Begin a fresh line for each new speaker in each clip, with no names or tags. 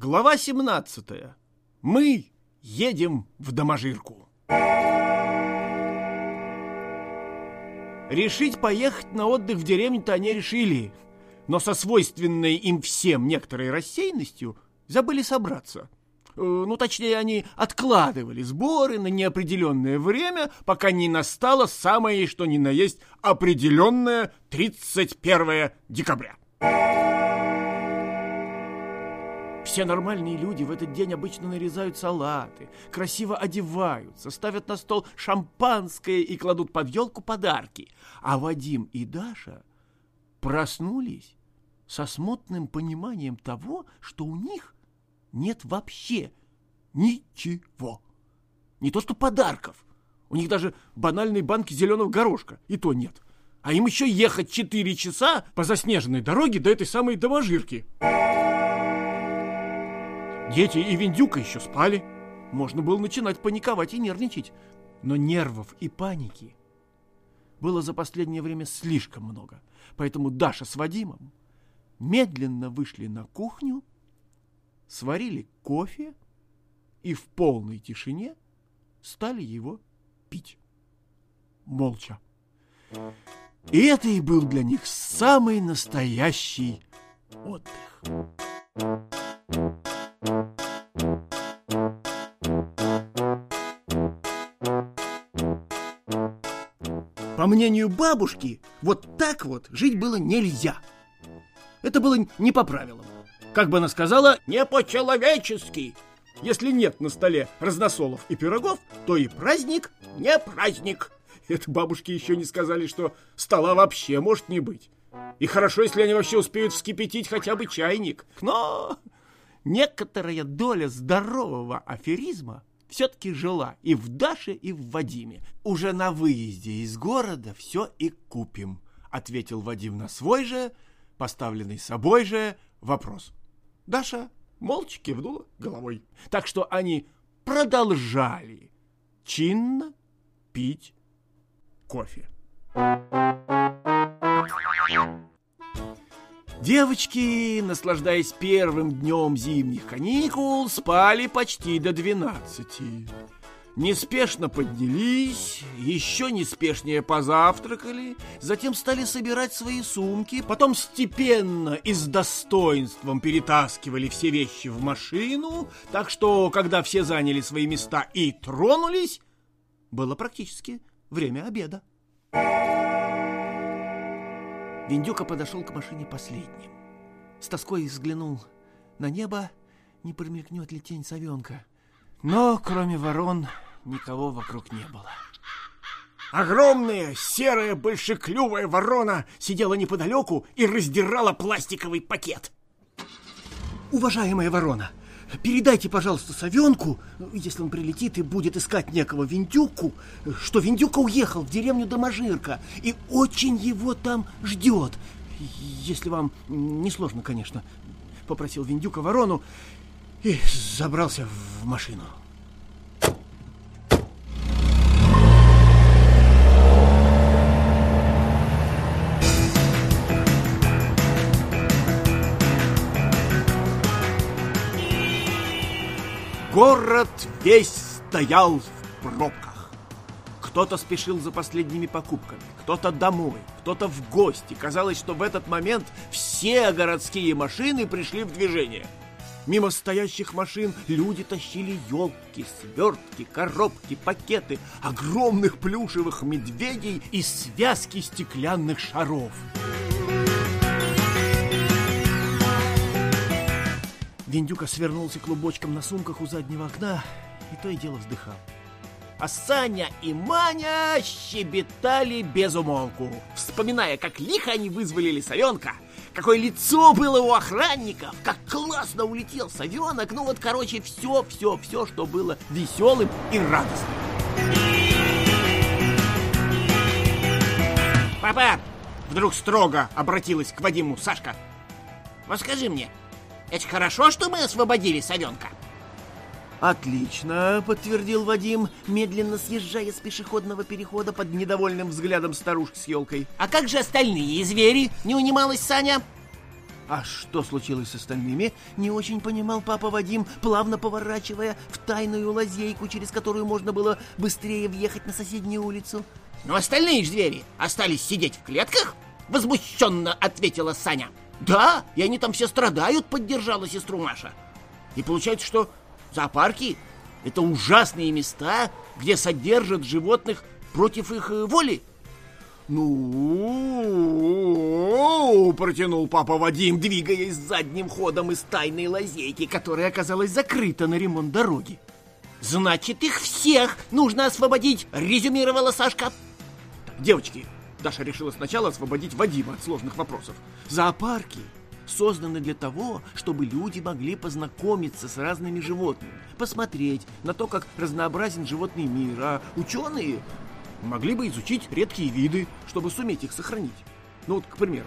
Глава 17. Мы едем в Доможирку. Решить поехать на отдых в деревню-то они решили, но со свойственной им всем некоторой рассеянностью забыли собраться. Э, ну, точнее, они откладывали сборы на неопределенное время, пока не настало самое, что ни на есть, определенное 31 декабря. Все нормальные люди в этот день обычно нарезают салаты, красиво одеваются, ставят на стол шампанское и кладут под елку подарки. А Вадим и Даша проснулись со смутным пониманием того, что у них нет вообще ничего. Не то что подарков. У них даже банальной банки зеленого горошка и то нет. А им еще ехать 4 часа по заснеженной дороге до этой самой доможирки. Дети и Виндюка еще спали. Можно было начинать паниковать и нервничать. Но нервов и паники было за последнее время слишком много. Поэтому Даша с Вадимом медленно вышли на кухню, сварили кофе и в полной тишине стали его пить. Молча. И это и был для них самый настоящий отдых. По мнению бабушки, вот так вот жить было нельзя. Это было не по правилам. Как бы она сказала, не по-человечески. Если нет на столе разносолов и пирогов, то и праздник не праздник. Это бабушки еще не сказали, что стола вообще может не быть. И хорошо, если они вообще успеют вскипятить хотя бы чайник. Но некоторая доля здорового аферизма все-таки жила и в Даше, и в Вадиме. Уже на выезде из города все и купим, ответил Вадим на свой же, поставленный собой же, вопрос. Даша молча кивнула головой. Так что они продолжали чинно пить кофе. Девочки, наслаждаясь первым днем зимних каникул, спали почти до двенадцати. Неспешно поднялись, еще неспешнее позавтракали, затем стали собирать свои сумки, потом степенно и с достоинством перетаскивали все вещи в машину, так что, когда все заняли свои места и тронулись, было практически время обеда. Виндюка подошел к машине последним. С тоской взглянул на небо, не промелькнет ли тень совенка. Но, кроме ворон, никого вокруг не было. Огромная серая большеклювая ворона сидела неподалеку и раздирала пластиковый пакет. «Уважаемая ворона, Передайте, пожалуйста, Совенку, если он прилетит и будет искать некого Виндюку, что Виндюка уехал в деревню Доможирка и очень его там ждет. Если вам не сложно, конечно, попросил Виндюка ворону и забрался в машину. Город весь стоял в пробках. Кто-то спешил за последними покупками, кто-то домой, кто-то в гости. Казалось, что в этот момент все городские машины пришли в движение. Мимо стоящих машин люди тащили елки, свертки, коробки, пакеты, огромных плюшевых медведей и связки стеклянных шаров. Виндюка свернулся клубочком на сумках у заднего окна и то и дело вздыхал. А Саня и Маня щебетали без умолку, вспоминая, как лихо они вызволили совенка, какое лицо было у охранников, как классно улетел совенок, ну вот, короче, все, все, все, что было веселым и радостным. «Папа!» — вдруг строго обратилась к Вадиму Сашка. «Вот скажи мне, это хорошо, что мы освободили совенка. Отлично, подтвердил Вадим, медленно съезжая с пешеходного перехода под недовольным взглядом старушки с елкой. А как же остальные звери? Не унималась Саня. А что случилось с остальными, не очень понимал папа Вадим, плавно поворачивая в тайную лазейку, через которую можно было быстрее въехать на соседнюю улицу.
Но остальные ж звери остались сидеть в клетках? Возмущенно ответила Саня. Да, и они там все страдают, поддержала сестру Маша. И получается, что зоопарки — это ужасные места, где содержат животных против их э, воли.
«Ну, протянул папа Вадим, двигаясь задним ходом из тайной лазейки, которая оказалась закрыта на ремонт дороги.
«Значит, их всех нужно освободить!» — резюмировала Сашка.
«Девочки!» — Даша решила сначала освободить Вадима от сложных вопросов. «Зоопарки созданы для того, чтобы люди могли познакомиться с разными животными, посмотреть на то, как разнообразен животный мир, а ученые могли бы изучить редкие виды, чтобы суметь их сохранить. Ну вот, к примеру,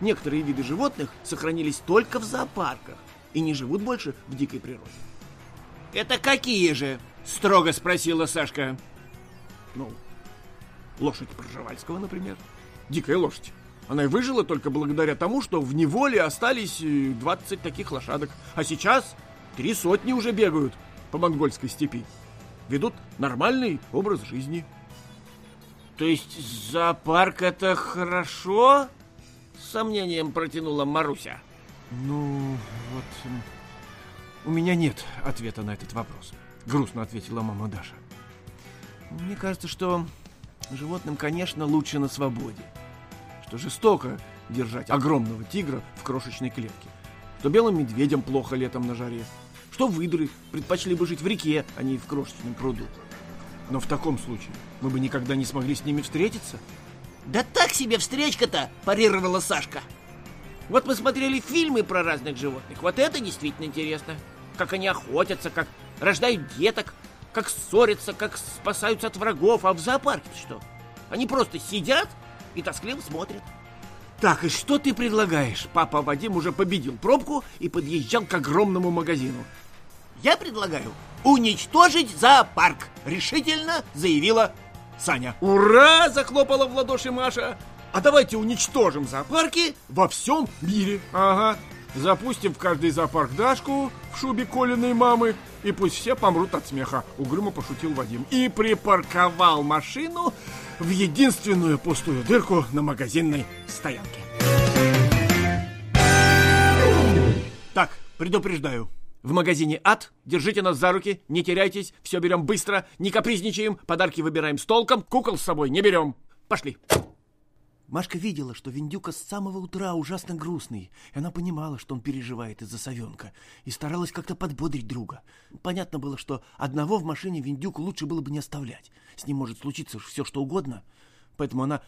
некоторые виды животных сохранились только в зоопарках и не живут больше в дикой природе.
«Это какие же?» — строго спросила Сашка.
Ну, лошадь Пржевальского, например. Дикая лошадь. Она и выжила только благодаря тому, что в неволе остались 20 э, таких лошадок. А сейчас три сотни уже бегают по монгольской степи. Ведут нормальный образ жизни.
То есть зоопарк это хорошо? С сомнением протянула Маруся.
Ну, вот... У меня нет ответа на этот вопрос. Грустно ответила мама Даша. Мне кажется, что животным, конечно, лучше на свободе. Что жестоко держать огромного тигра в крошечной клетке. Что белым медведям плохо летом на жаре. Что выдры предпочли бы жить в реке, а не в крошечном пруду. Но в таком случае мы бы никогда не смогли с ними встретиться.
Да так себе встречка-то, парировала Сашка. Вот мы смотрели фильмы про разных животных. Вот это действительно интересно. Как они охотятся, как рождают деток, как ссорятся, как спасаются от врагов. А в зоопарке что? Они просто сидят и тоскливо смотрят.
Так, и что ты предлагаешь? Папа Вадим уже победил пробку и подъезжал к огромному магазину.
Я предлагаю уничтожить зоопарк, решительно заявила Саня.
Ура! Захлопала в ладоши Маша. А давайте уничтожим зоопарки во всем мире. Ага. Запустим в каждый зоопарк Дашку в шубе Колиной мамы, и пусть все помрут от смеха, угрюмо пошутил Вадим. И припарковал машину в единственную пустую дырку на магазинной стоянке. Так, предупреждаю, в магазине «Ад». Держите нас за руки, не теряйтесь, все берем быстро, не капризничаем, подарки выбираем с толком, кукол с собой не берем. Пошли. Машка видела, что Виндюка с самого утра ужасно грустный, и она понимала, что он переживает из-за совенка, и старалась как-то подбодрить друга. Понятно было, что одного в машине Виндюку лучше было бы не оставлять. С ним может случиться все, что угодно. Поэтому она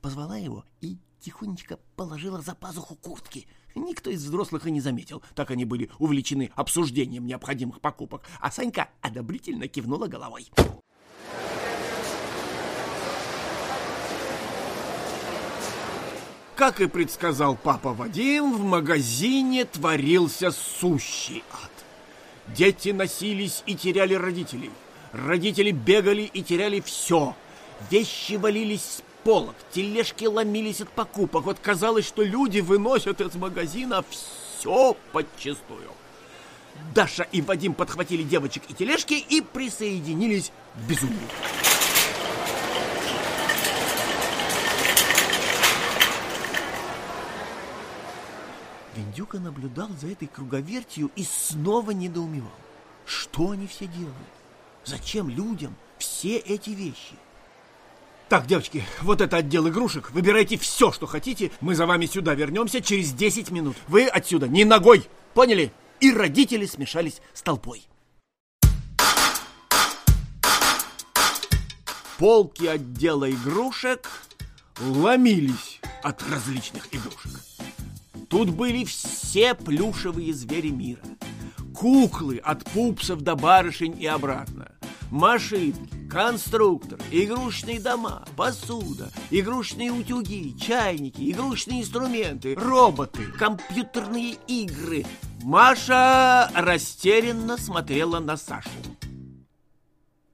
позвала его и тихонечко положила за пазуху куртки — Никто из взрослых и не заметил, так они были увлечены обсуждением необходимых покупок, а Санька одобрительно кивнула головой. Как и предсказал папа Вадим, в магазине творился сущий ад. Дети носились и теряли родителей. Родители бегали и теряли все. Вещи валились с полок, тележки ломились от покупок. Вот казалось, что люди выносят из магазина все подчистую. Даша и Вадим подхватили девочек и тележки и присоединились к безумию. Виндюка наблюдал за этой круговертью и снова недоумевал. Что они все делают? Зачем людям все эти вещи? Так, девочки, вот это отдел игрушек. Выбирайте все, что хотите. Мы за вами сюда вернемся через 10 минут. Вы отсюда не ногой. Поняли? И родители смешались с толпой. Полки отдела игрушек ломились от различных игрушек. Тут были все плюшевые звери мира. Куклы от пупсов до барышень и обратно. Машинки, конструктор, игрушечные дома, посуда, игрушечные утюги, чайники, игрушечные инструменты, роботы, компьютерные игры. Маша растерянно смотрела на Сашу.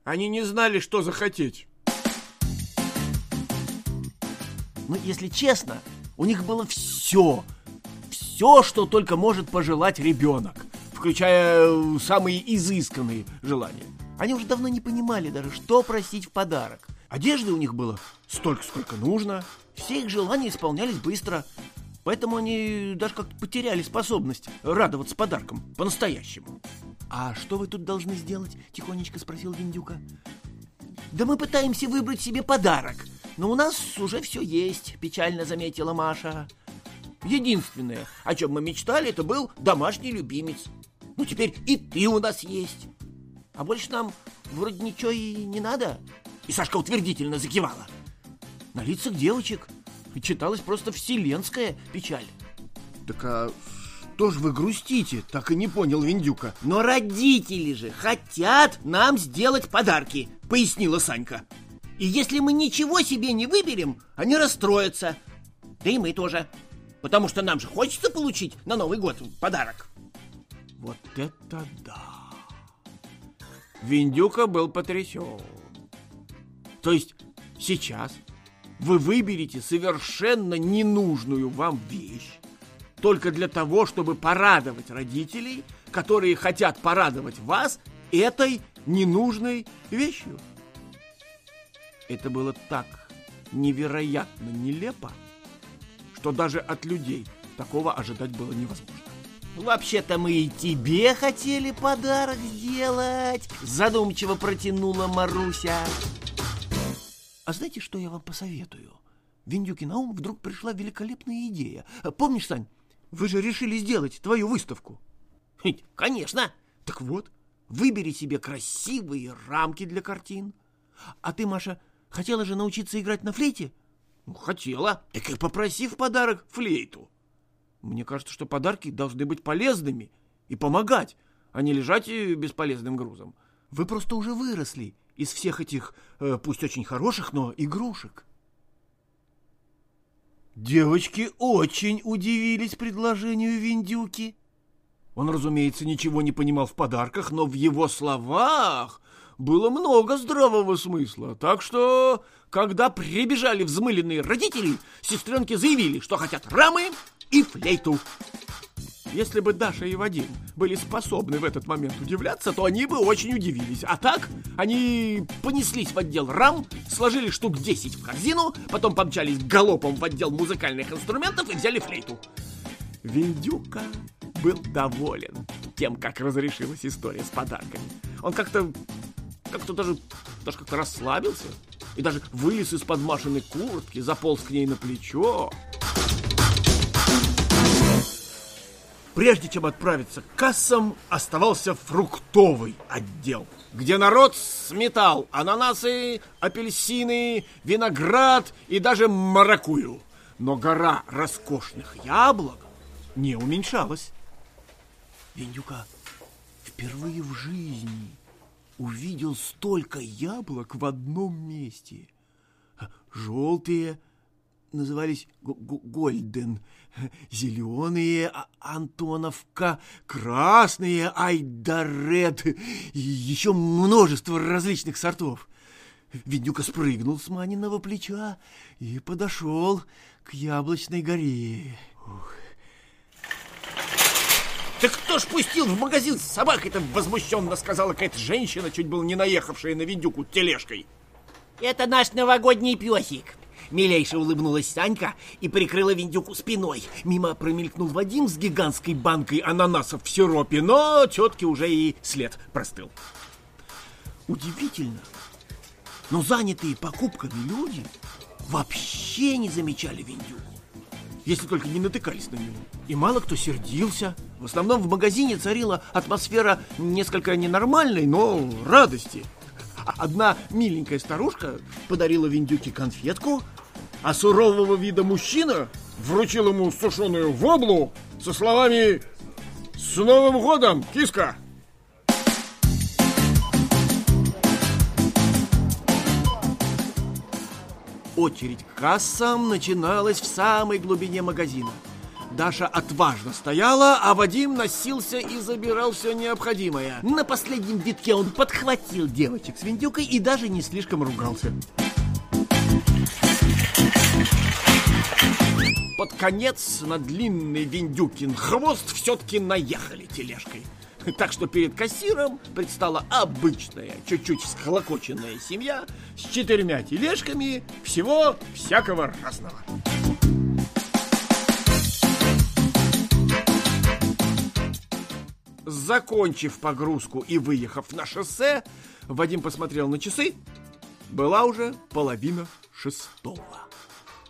Они не знали, что захотеть. Но, если честно, у них было все. Все, что только может пожелать ребенок, включая э, самые изысканные желания. Они уже давно не понимали даже, что просить в подарок. Одежды у них было столько, сколько нужно. Все их желания исполнялись быстро. Поэтому они даже как-то потеряли способность радоваться подаркам по-настоящему. «А что вы тут должны сделать?» – тихонечко спросил Виндюка.
«Да мы пытаемся выбрать себе подарок, но у нас уже все есть», – печально заметила Маша. «Единственное, о чем мы мечтали, это был домашний любимец. Ну, теперь и ты у нас есть. А больше нам вроде ничего и не надо». И Сашка утвердительно закивала. На лицах девочек читалась просто вселенская печаль.
Так а что ж вы грустите? Так и не понял Виндюка.
Но родители же хотят нам сделать подарки, пояснила Санька. И если мы ничего себе не выберем, они расстроятся. Да и мы тоже. Потому что нам же хочется получить на Новый год подарок.
Вот это да! Виндюка был потрясен. То есть сейчас вы выберете совершенно ненужную вам вещь, только для того, чтобы порадовать родителей, которые хотят порадовать вас этой ненужной вещью. Это было так невероятно нелепо, что даже от людей такого ожидать было невозможно.
«Вообще-то мы и тебе хотели подарок сделать!» Задумчиво протянула Маруся. «А знаете, что я вам посоветую?» Виндюки на ум вдруг пришла великолепная идея. Помнишь, Сань, вы же решили сделать твою выставку. Конечно. Так вот, выбери себе красивые рамки для картин. А ты, Маша, хотела же научиться играть на флейте?
Хотела. Так и попроси в подарок флейту. Мне кажется, что подарки должны быть полезными и помогать, а не лежать бесполезным грузом. Вы просто уже выросли из всех этих, э, пусть очень хороших, но игрушек. Девочки очень удивились предложению Виндюки. Он, разумеется, ничего не понимал в подарках, но в его словах было много здравого смысла. Так что, когда прибежали взмыленные родители, сестренки заявили, что хотят рамы и флейту. Если бы Даша и Вадим были способны в этот момент удивляться, то они бы очень удивились. А так, они понеслись в отдел рам, сложили штук 10 в корзину, потом помчались галопом в отдел музыкальных инструментов и взяли флейту. Виндюка был доволен тем, как разрешилась история с подарками. Он как-то как-то даже, даже как-то расслабился и даже вылез из-под Машиной куртки, заполз к ней на плечо. Прежде чем отправиться к кассам, оставался фруктовый отдел, где народ сметал ананасы, апельсины, виноград и даже маракую. Но гора роскошных яблок не уменьшалась. Виндюка впервые в жизни увидел столько яблок в одном месте. Желтые, назывались Гольден, зеленые а, Антоновка, красные Айдарет и еще множество различных сортов. Виндюка спрыгнул с Маниного плеча и подошел к яблочной горе. Ух.
«Да кто ж пустил в магазин с собакой-то?» — возмущенно сказала какая-то женщина, чуть было не наехавшая на Виндюку тележкой. «Это наш новогодний песик», Милейше улыбнулась Санька и прикрыла Виндюку спиной. Мимо промелькнул Вадим с гигантской банкой ананасов в сиропе, но тетке уже и след простыл. Удивительно, но занятые покупками люди вообще не замечали Виндюку если только не натыкались на него. И мало кто сердился. В основном в магазине царила атмосфера несколько ненормальной, но радости. Одна миленькая старушка подарила Виндюке конфетку, а сурового вида мужчина вручил ему сушеную воблу со словами «С Новым годом, киска!» Очередь к кассам начиналась в самой глубине магазина. Даша отважно стояла, а Вадим носился и забирал все необходимое. На последнем витке он подхватил девочек с виндюкой и даже не слишком ругался.
под конец на длинный Виндюкин хвост все-таки наехали тележкой. Так что перед кассиром предстала обычная, чуть-чуть схолокоченная семья с четырьмя тележками всего всякого разного. Закончив погрузку и выехав на шоссе, Вадим посмотрел на часы. Была уже половина шестого.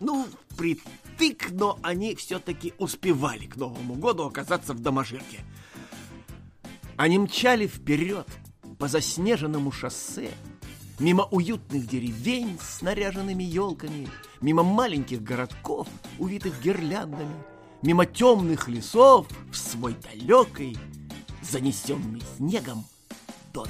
Ну, притык, но они все-таки успевали к Новому году оказаться в Доможирке. Они мчали вперед по заснеженному шоссе, мимо уютных деревень с наряженными елками, мимо маленьких городков, увитых гирляндами, мимо темных лесов в свой далекий, занесенный снегом домик.